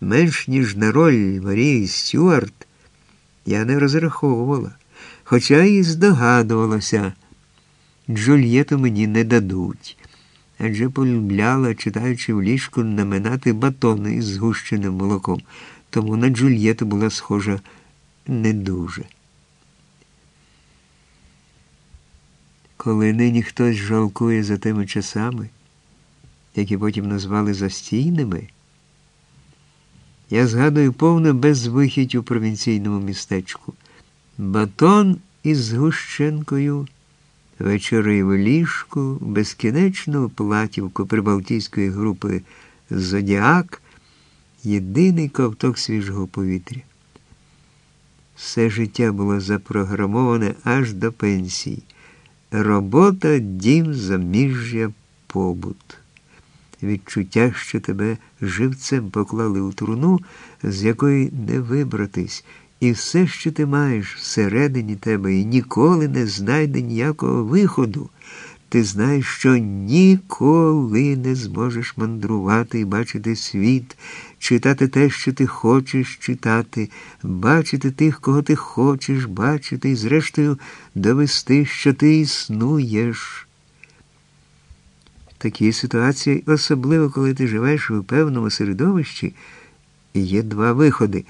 менш ніж на роль Марії Стюарт, я не розраховувала, хоча і здогадувалася, Джульєту мені не дадуть, адже полюбляла, читаючи в ліжку, наминати батони із згущеним молоком, тому на Джульєту була схожа не дуже. Коли нині хтось жалкує за тими часами, які потім назвали застійними, я згадую повну безвихідь у провінційному містечку, батон із згущенкою, вечори в ліжку, безкінечну платівку прибалтійської групи Зодіак, єдиний ковток свіжого повітря. Все життя було запрограмоване аж до пенсії. Робота, дім, заміжжя, побут. Відчуття, що тебе живцем поклали у труну, з якої не вибратись, і все, що ти маєш всередині тебе, і ніколи не знайде ніякого виходу. Ти знаєш, що ніколи не зможеш мандрувати і бачити світ, читати те, що ти хочеш читати, бачити тих, кого ти хочеш бачити, і, зрештою, довести, що ти існуєш. В такій ситуації, особливо коли ти живеш у певному середовищі, є два виходи.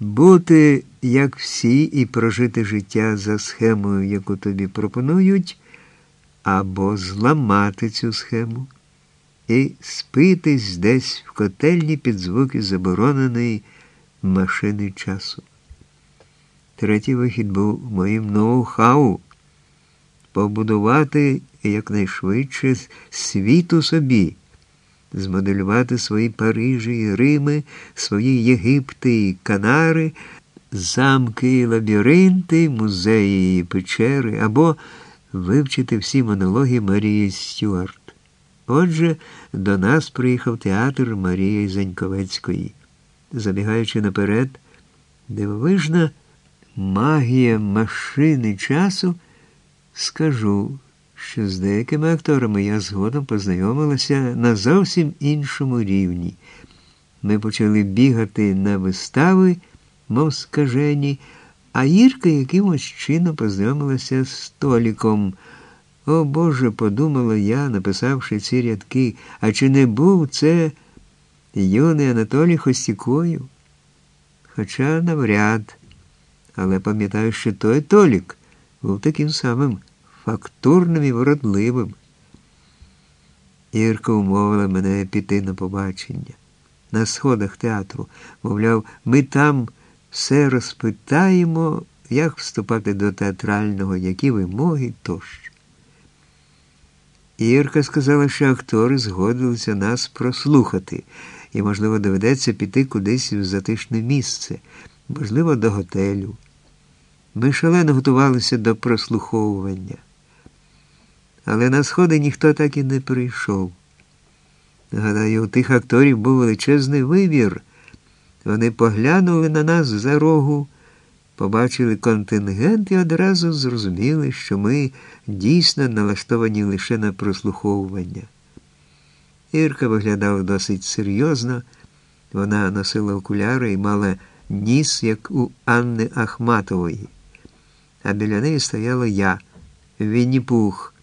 Бути, як всі, і прожити життя за схемою, яку тобі пропонують або зламати цю схему і спитись десь в котельні під звуки забороненої машини часу. Третій вихід був моїм ноу-хау побудувати якнайшвидше світу собі, змоделювати свої Парижі і Рими, свої Єгипти і Канари, замки і лабіринти, музеї і печери або вивчити всі монологи Марії Стюарт. Отже, до нас приїхав театр Марії Заньковецької. Забігаючи наперед, дивовижна магія машини часу, скажу, що з деякими акторами я згодом познайомилася на зовсім іншому рівні. Ми почали бігати на вистави, мов скажені. А Ірка якимось чином познайомилася з Толіком. О Боже, подумала я, написавши ці рядки, а чи не був це юний Анатолій Хостікою? Хоча навряд, але пам'ятаю, що той Толік був таким самим фактурним і вродливим. Ірка умовила мене піти на побачення. На сходах театру, мовляв, ми там все розпитаємо, як вступати до театрального, які вимоги тощо. Ірка сказала, що актори згодилися нас прослухати, і, можливо, доведеться піти кудись в затишне місце, можливо, до готелю. Ми шалено готувалися до прослуховування. Але на сходи ніхто так і не прийшов. Гадаю, у тих акторів був величезний вибір. Вони поглянули на нас за рогу, побачили контингент і одразу зрозуміли, що ми дійсно налаштовані лише на прослуховування. Ірка виглядала досить серйозно, вона носила окуляри і мала ніс, як у Анни Ахматової. А біля неї стояла я, Вінні Пух,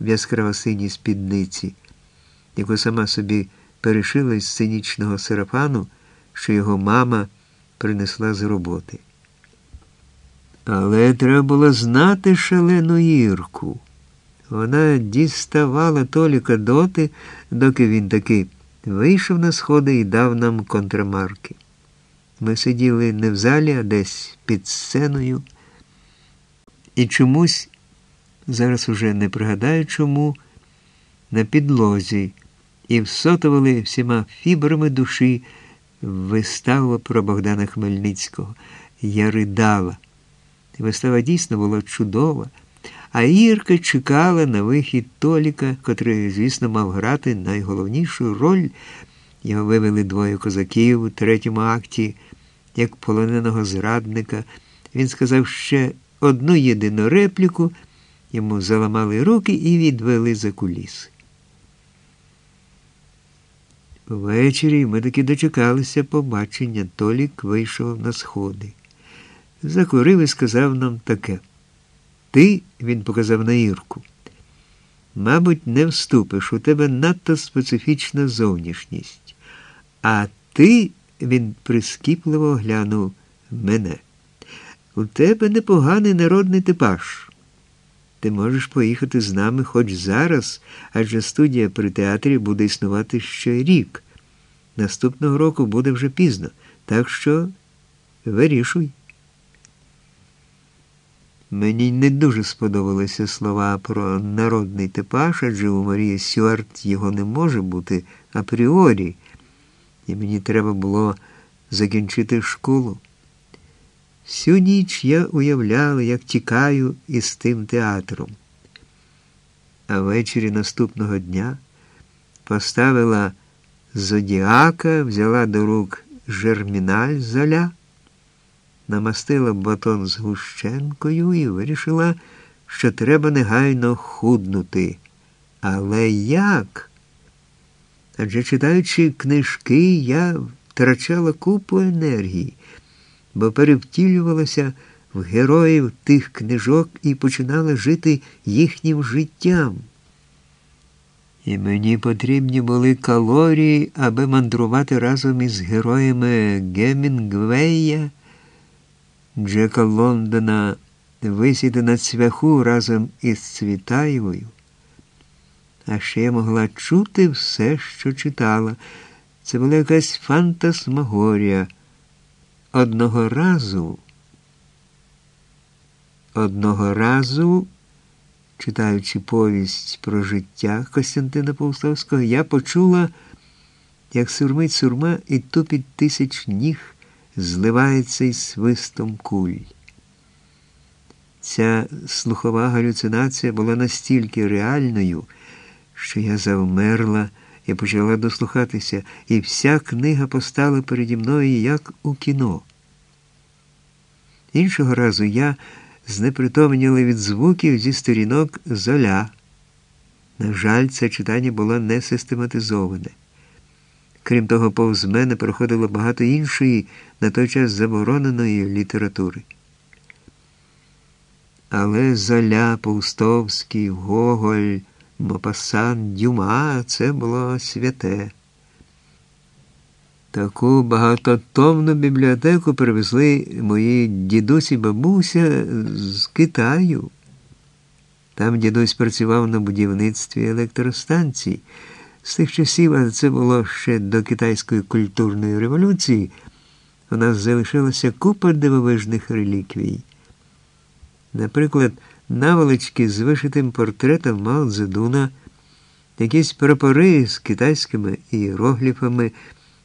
в яскраво-синій спідниці, яку сама собі перешила із сценічного сарафану що його мама принесла з роботи. Але треба було знати шалену Ірку. Вона діставала Толіка доти, доки він таки вийшов на сходи і дав нам контрамарки. Ми сиділи не в залі, а десь під сценою. І чомусь, зараз уже не пригадаю чому, на підлозі і всотували всіма фібрами душі виставу про Богдана Хмельницького. Я ридала. Вистава дійсно була чудова, а Ірка чекала на вихід Толіка, котрий, звісно, мав грати найголовнішу роль. Його вивели двоє козаків у третьому акті, як полоненого зрадника. Він сказав ще одну єдину репліку, йому заламали руки і відвели за куліси. Ввечері ми таки дочекалися побачення. Толік вийшов на сходи. Закурив і сказав нам таке. Ти, він показав на Ірку, мабуть, не вступиш, у тебе надто специфічна зовнішність. А ти, він прискіпливо глянув мене. У тебе непоганий народний типаж. Ти можеш поїхати з нами хоч зараз, адже студія при театрі буде існувати ще рік. Наступного року буде вже пізно, так що вирішуй. Мені не дуже сподобалися слова про народний типаж, адже у Марії Сюарт його не може бути апріорі, і мені треба було закінчити школу. Всю ніч я уявляла, як тікаю із тим театром. А ввечері наступного дня поставила зодіака, взяла до рук жерміналь золя, намастила батон з гущенкою і вирішила, що треба негайно худнути. Але як? Адже читаючи книжки, я втрачала купу енергії бо перевтілювалася в героїв тих книжок і починала жити їхнім життям. І мені потрібні були калорії, аби мандрувати разом із героями Гемінгвея, Джека Лондона, висіти на цвяху разом із Цвітаєвою. А ще я могла чути все, що читала. Це була якась фантасмагорія. Одного разу, одного разу, читаючи повість про життя Костянтина Повстовського, я почула, як сурмить сурма і тупить тисяч ніг зливається із свистом куль. Ця слухова галюцинація була настільки реальною, що я завмерла. Я почала дослухатися, і вся книга постала переді мною, як у кіно. Іншого разу я знепритомніла від звуків зі сторінок золя. На жаль, це читання було не систематизоване. Крім того, повз мене проходило багато іншої, на той час забороненої літератури. Але Золя, Паустовський, Гоголь. Мопасан, Дюма це було святе. Таку багатотомну бібліотеку привезли мої дідусі бабуся з Китаю. Там дідусь працював на будівництві електростанцій. З тих часів, а це було ще до китайської культурної революції, у нас залишилася купа дивовижних реліквій. Наприклад, наволочки з вишитим портретом Мао Цзедуна, якісь прапори з китайськими іерогліфами,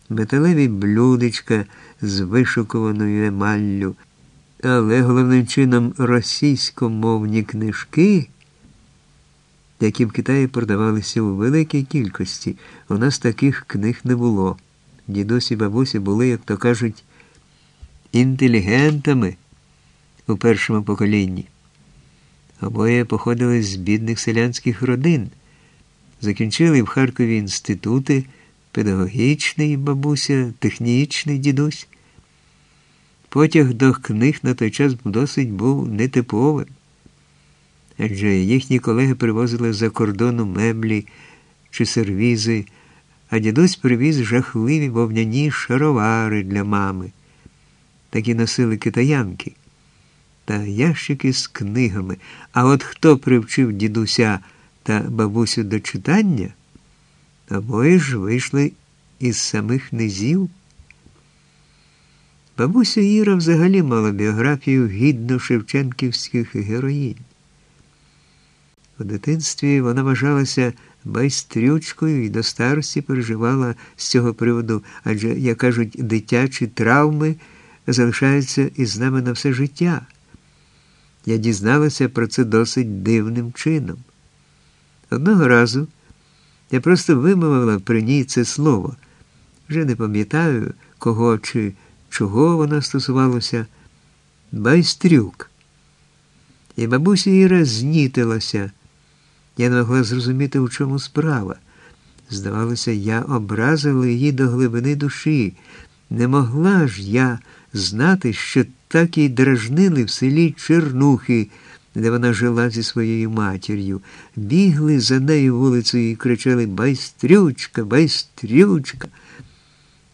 металеві блюдечка з вишукуваною емаллю, але головним чином російськомовні книжки, які в Китаї продавалися у великій кількості. У нас таких книг не було. Дідусі бабусі були, як то кажуть, інтелігентами у першому поколінні. Обоє походили з бідних селянських родин, закінчили в Харкові інститути, педагогічний бабуся, технічний дідусь. Потяг до книг на той час досить був нетиповим, адже їхні колеги привозили за кордону меблі чи сервізи, а дідусь привіз жахливі вовняні шаровари для мами. Такі носили китаянки та ящики з книгами. А от хто привчив дідуся та бабусю до читання, обоє ж вийшли із самих низів. Бабуся Іра взагалі мала біографію гідно шевченківських героїнь. У дитинстві вона вважалася байстрючкою і до старості переживала з цього приводу, адже, як кажуть, дитячі травми залишаються із нами на все життя. Я дізналася про це досить дивним чином. Одного разу я просто вимовила при ній це слово. Вже не пам'ятаю, кого чи чого воно стосувалося. Байстрюк. І бабуся Іра знітилася. Я не могла зрозуміти, у чому справа. Здавалося, я образила її до глибини душі. Не могла ж я знати, що так їй дражнили в селі Чернухи, де вона жила зі своєю матір'ю. Бігли за нею вулицею і кричали Байстрючка, байстрючка.